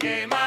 game